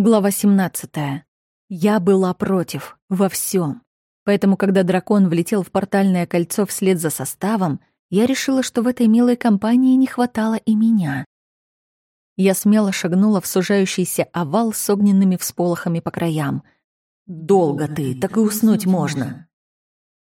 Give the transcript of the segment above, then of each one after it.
Глава 17. Я была против во всем. Поэтому, когда дракон влетел в портальное кольцо вслед за составом, я решила, что в этой милой компании не хватало и меня. Я смело шагнула в сужающийся овал с огненными всполохами по краям. «Долго ты, так и уснуть можно!»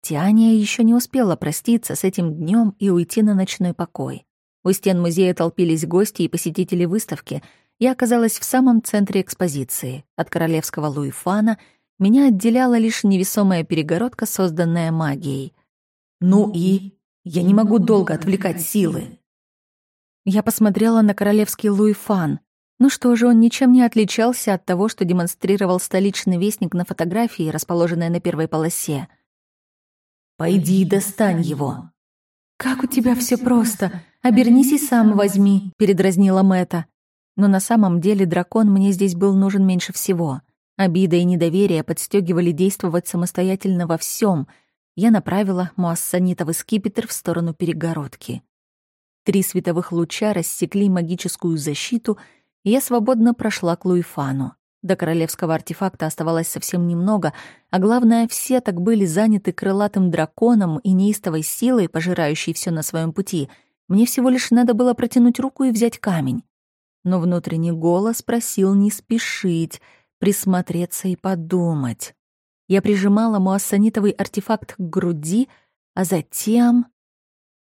Тиания еще не успела проститься с этим днем и уйти на ночной покой. У стен музея толпились гости и посетители выставки — я оказалась в самом центре экспозиции. От королевского Луифана меня отделяла лишь невесомая перегородка, созданная магией. «Ну и? Я не могу долго отвлекать силы!» Я посмотрела на королевский Луифан. Ну что же, он ничем не отличался от того, что демонстрировал столичный вестник на фотографии, расположенной на первой полосе. «Пойди и достань его!» «Как у тебя все просто! Обернись и сам возьми!» — передразнила Мэтта. Но на самом деле дракон мне здесь был нужен меньше всего. Обида и недоверие подстегивали действовать самостоятельно во всем. Я направила муассанитовый скипетр в сторону перегородки. Три световых луча рассекли магическую защиту, и я свободно прошла к Луифану. До королевского артефакта оставалось совсем немного, а главное, все так были заняты крылатым драконом и неистовой силой, пожирающей все на своем пути. Мне всего лишь надо было протянуть руку и взять камень но внутренний голос просил не спешить, присмотреться и подумать. Я прижимала муассанитовый артефакт к груди, а затем...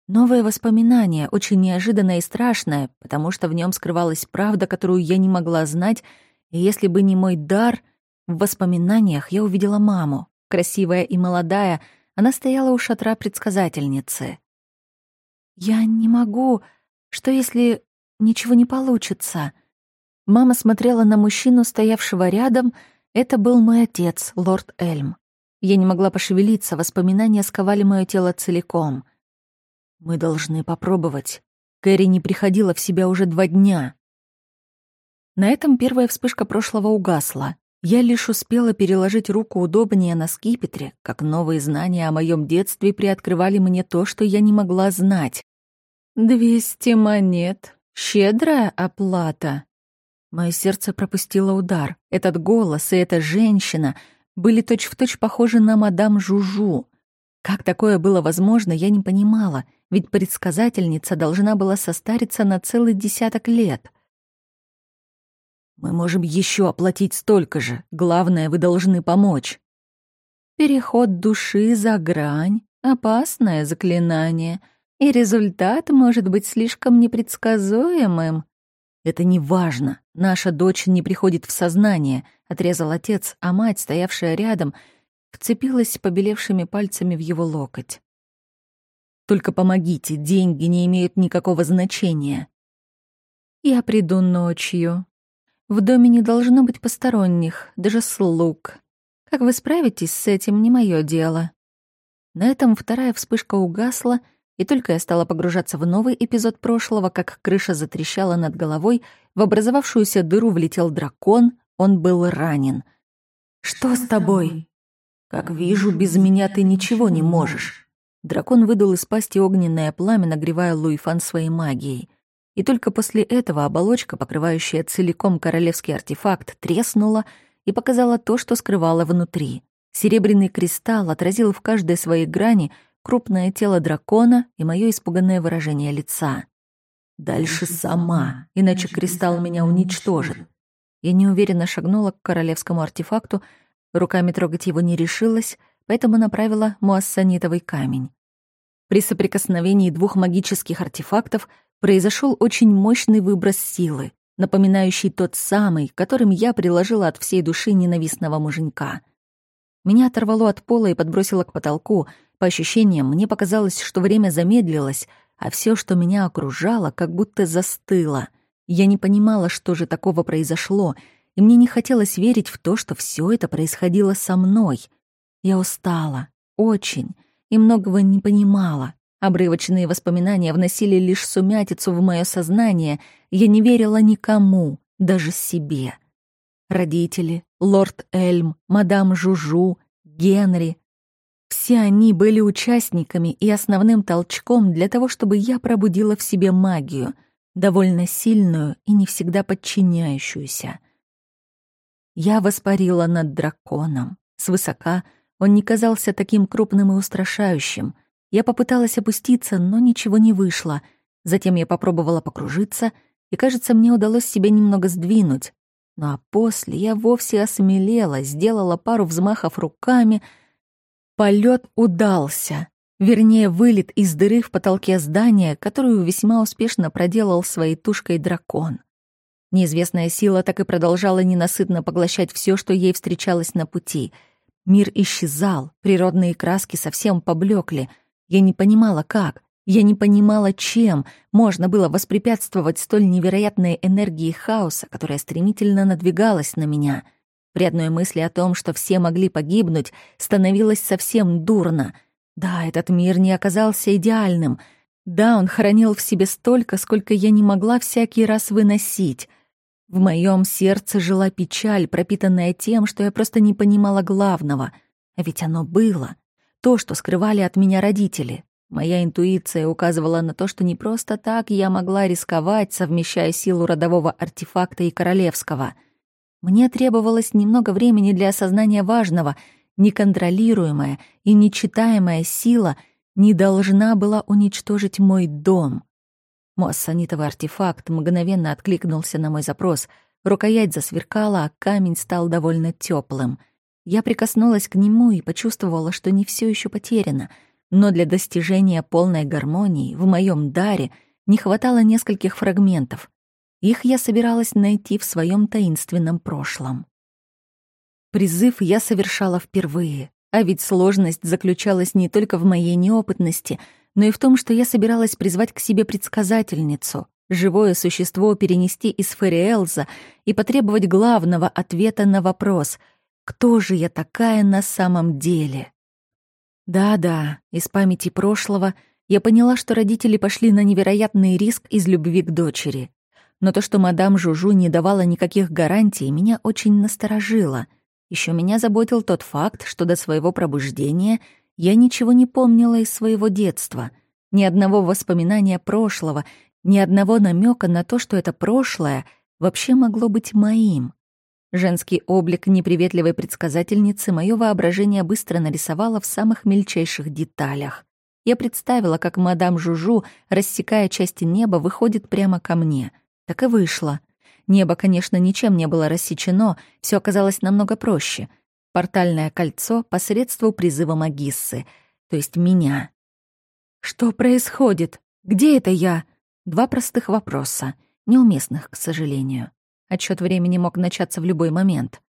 Новое воспоминание, очень неожиданное и страшное, потому что в нем скрывалась правда, которую я не могла знать, и если бы не мой дар, в воспоминаниях я увидела маму. Красивая и молодая, она стояла у шатра предсказательницы. «Я не могу. Что если Ничего не получится. Мама смотрела на мужчину, стоявшего рядом. Это был мой отец, лорд Эльм. Я не могла пошевелиться, воспоминания сковали мое тело целиком. Мы должны попробовать. Кэрри не приходила в себя уже два дня. На этом первая вспышка прошлого угасла. Я лишь успела переложить руку удобнее на скипетре, как новые знания о моем детстве приоткрывали мне то, что я не могла знать. «Двести монет», Щедрая оплата. Мое сердце пропустило удар. Этот голос и эта женщина были точь-в-точь точь похожи на мадам Жужу. Как такое было возможно, я не понимала, ведь предсказательница должна была состариться на целый десяток лет. «Мы можем еще оплатить столько же. Главное, вы должны помочь». Переход души за грань — опасное заклинание — и результат может быть слишком непредсказуемым. «Это не важно. Наша дочь не приходит в сознание», — отрезал отец, а мать, стоявшая рядом, вцепилась побелевшими пальцами в его локоть. «Только помогите, деньги не имеют никакого значения». «Я приду ночью. В доме не должно быть посторонних, даже слуг. Как вы справитесь с этим, не мое дело». На этом вторая вспышка угасла — и только я стала погружаться в новый эпизод прошлого, как крыша затрещала над головой, в образовавшуюся дыру влетел дракон, он был ранен. «Что с тобой?» «Как вижу, без меня ты ничего не можешь». Дракон выдал из пасти огненное пламя, нагревая Луифан своей магией. И только после этого оболочка, покрывающая целиком королевский артефакт, треснула и показала то, что скрывала внутри. Серебряный кристалл отразил в каждой своей грани — крупное тело дракона и мое испуганное выражение лица. «Дальше сама, иначе кристалл меня уничтожит». Я неуверенно шагнула к королевскому артефакту, руками трогать его не решилась, поэтому направила муассанитовый камень. При соприкосновении двух магических артефактов произошел очень мощный выброс силы, напоминающий тот самый, которым я приложила от всей души ненавистного муженька. Меня оторвало от пола и подбросило к потолку, по ощущениям, мне показалось, что время замедлилось, а все, что меня окружало, как будто застыло. Я не понимала, что же такого произошло, и мне не хотелось верить в то, что все это происходило со мной. Я устала, очень, и многого не понимала. Обрывочные воспоминания вносили лишь сумятицу в мое сознание, я не верила никому, даже себе. Родители, лорд Эльм, мадам Жужу, Генри, все они были участниками и основным толчком для того, чтобы я пробудила в себе магию, довольно сильную и не всегда подчиняющуюся. Я воспарила над драконом. Свысока он не казался таким крупным и устрашающим. Я попыталась опуститься, но ничего не вышло. Затем я попробовала покружиться, и, кажется, мне удалось себя немного сдвинуть. Ну а после я вовсе осмелела, сделала пару взмахов руками. Полет удался. Вернее, вылет из дыры в потолке здания, которую весьма успешно проделал своей тушкой дракон. Неизвестная сила так и продолжала ненасытно поглощать все, что ей встречалось на пути. Мир исчезал, природные краски совсем поблекли. Я не понимала, как. Я не понимала, чем можно было воспрепятствовать столь невероятной энергии хаоса, которая стремительно надвигалась на меня. При одной мысли о том, что все могли погибнуть, становилось совсем дурно — да, этот мир не оказался идеальным. Да, он хранил в себе столько, сколько я не могла всякий раз выносить. В моем сердце жила печаль, пропитанная тем, что я просто не понимала главного. А ведь оно было. То, что скрывали от меня родители. Моя интуиция указывала на то, что не просто так я могла рисковать, совмещая силу родового артефакта и королевского. Мне требовалось немного времени для осознания важного — неконтролируемая и нечитаемая сила не должна была уничтожить мой дом. Моссанитовый артефакт мгновенно откликнулся на мой запрос. Рукоять засверкала, а камень стал довольно теплым. Я прикоснулась к нему и почувствовала, что не все еще потеряно, но для достижения полной гармонии в моем даре не хватало нескольких фрагментов. Их я собиралась найти в своем таинственном прошлом. Призыв я совершала впервые, а ведь сложность заключалась не только в моей неопытности, но и в том, что я собиралась призвать к себе предсказательницу, живое существо перенести из Фериэлза и потребовать главного ответа на вопрос «Кто же я такая на самом деле?» Да-да, из памяти прошлого я поняла, что родители пошли на невероятный риск из любви к дочери. Но то, что мадам Жужу не давала никаких гарантий, меня очень насторожило — еще меня заботил тот факт, что до своего пробуждения я ничего не помнила из своего детства, ни одного воспоминания прошлого, ни одного намека на то, что это прошлое вообще могло быть моим. Женский облик неприветливой предсказательницы мое воображение быстро нарисовало в самых мельчайших деталях. Я представила, как мадам Жужу, рассекая части неба, выходит прямо ко мне. Так и вышло. Небо, конечно, ничем не было рассечено, все оказалось намного проще. Портальное кольцо посредством призыва Магиссы, то есть меня. «Что происходит? Где это я?» Два простых вопроса, неуместных, к сожалению. Отчет времени мог начаться в любой момент.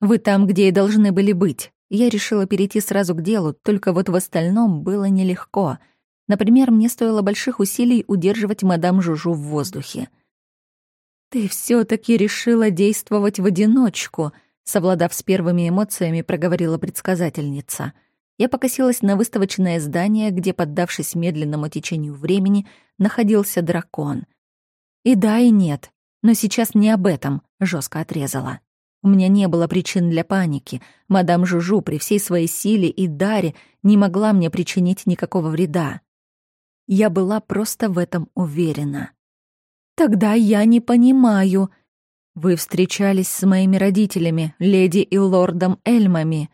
«Вы там, где и должны были быть». Я решила перейти сразу к делу, только вот в остальном было нелегко. Например, мне стоило больших усилий удерживать мадам Жужу в воздухе. «Ты все таки решила действовать в одиночку», — совладав с первыми эмоциями, проговорила предсказательница. Я покосилась на выставочное здание, где, поддавшись медленному течению времени, находился дракон. «И да, и нет. Но сейчас не об этом», — жестко отрезала. У меня не было причин для паники. Мадам Жужу при всей своей силе и даре не могла мне причинить никакого вреда. Я была просто в этом уверена. Тогда я не понимаю. Вы встречались с моими родителями, леди и лордом Эльмами.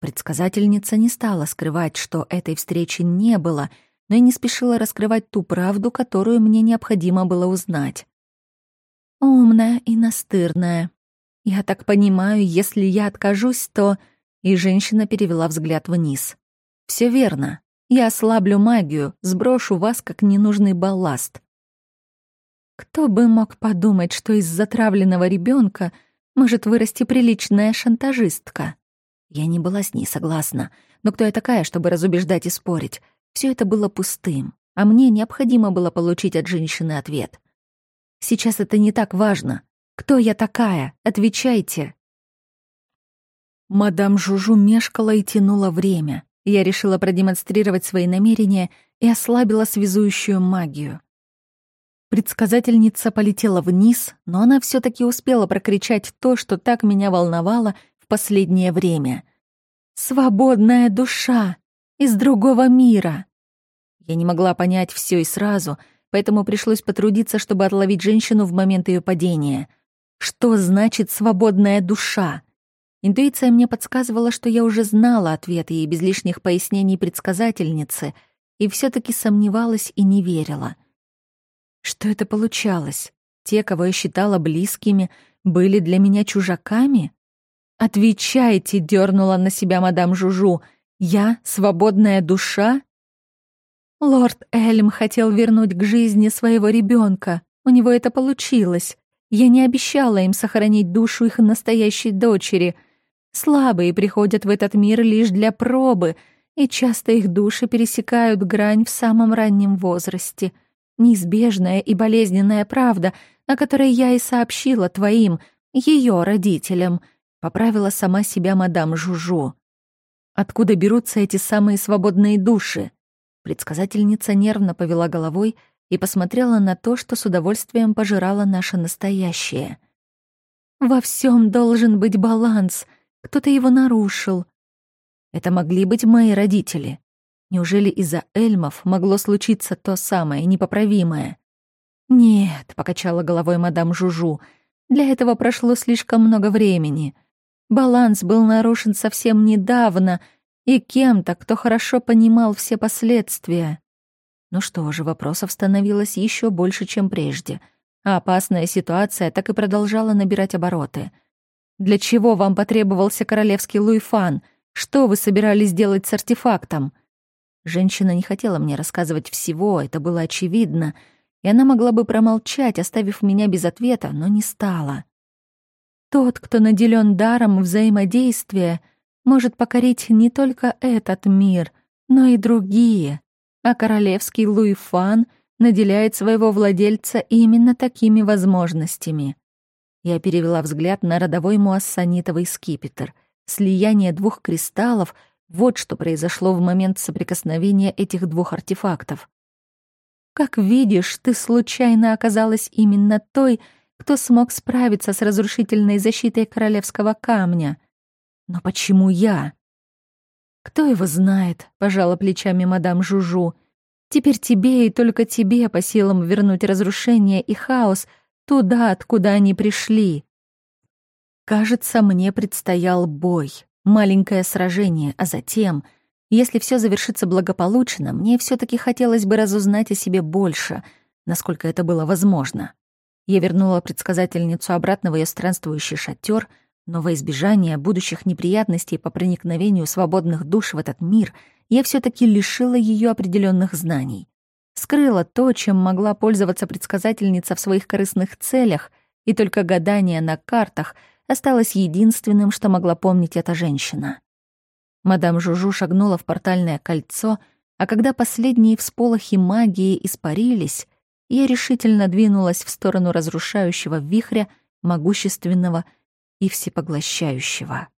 Предсказательница не стала скрывать, что этой встречи не было, но и не спешила раскрывать ту правду, которую мне необходимо было узнать. Умная и настырная. Я так понимаю, если я откажусь, то... И женщина перевела взгляд вниз. Все верно. Я ослаблю магию, сброшу вас как ненужный балласт. Кто бы мог подумать, что из затравленного ребенка может вырасти приличная шантажистка? Я не была с ней согласна. Но кто я такая, чтобы разубеждать и спорить? Все это было пустым, а мне необходимо было получить от женщины ответ. Сейчас это не так важно. Кто я такая? Отвечайте. Мадам Жужу мешкала и тянула время. Я решила продемонстрировать свои намерения и ослабила связующую магию. Предсказательница полетела вниз, но она все таки успела прокричать то, что так меня волновало в последнее время. «Свободная душа! Из другого мира!» Я не могла понять все и сразу, поэтому пришлось потрудиться, чтобы отловить женщину в момент ее падения. Что значит «свободная душа»? Интуиция мне подсказывала, что я уже знала ответы и без лишних пояснений предсказательницы, и все таки сомневалась и не верила. Что это получалось? Те, кого я считала близкими, были для меня чужаками? «Отвечайте!» — дернула на себя мадам Жужу. «Я свободная душа?» Лорд Эльм хотел вернуть к жизни своего ребенка. У него это получилось. Я не обещала им сохранить душу их настоящей дочери. Слабые приходят в этот мир лишь для пробы, и часто их души пересекают грань в самом раннем возрасте. Неизбежная и болезненная правда, о которой я и сообщила твоим, ее родителям — Поправила сама себя мадам Жужу. Откуда берутся эти самые свободные души? Предсказательница нервно повела головой и посмотрела на то, что с удовольствием пожирала наше настоящее. «Во всем должен быть баланс. Кто-то его нарушил. Это могли быть мои родители. Неужели из-за эльмов могло случиться то самое непоправимое?» «Нет», — покачала головой мадам Жужу, — «для этого прошло слишком много времени. Баланс был нарушен совсем недавно и кем-то, кто хорошо понимал все последствия. Ну что же, вопросов становилось еще больше, чем прежде, а опасная ситуация так и продолжала набирать обороты. Для чего вам потребовался королевский луйфан? Что вы собирались делать с артефактом? Женщина не хотела мне рассказывать всего, это было очевидно, и она могла бы промолчать, оставив меня без ответа, но не стала. Тот, кто наделен даром взаимодействия, может покорить не только этот мир, но и другие, а королевский Луифан наделяет своего владельца именно такими возможностями. Я перевела взгляд на родовой муассанитовый скипетр. Слияние двух кристаллов — вот что произошло в момент соприкосновения этих двух артефактов. Как видишь, ты случайно оказалась именно той, кто смог справиться с разрушительной защитой королевского камня. Но почему я? Кто его знает, пожала плечами мадам Жужу. Теперь тебе и только тебе по силам вернуть разрушение и хаос туда, откуда они пришли. Кажется, мне предстоял бой, маленькое сражение, а затем, если все завершится благополучно, мне все таки хотелось бы разузнать о себе больше, насколько это было возможно. Я вернула предсказательницу обратно в ее странствующий шатер, но во избежание будущих неприятностей по проникновению свободных душ в этот мир я все таки лишила ее определенных знаний. Скрыла то, чем могла пользоваться предсказательница в своих корыстных целях, и только гадание на картах осталось единственным, что могла помнить эта женщина. Мадам Жужу шагнула в портальное кольцо, а когда последние всполохи магии испарились, я решительно двинулась в сторону разрушающего вихря, могущественного и всепоглощающего.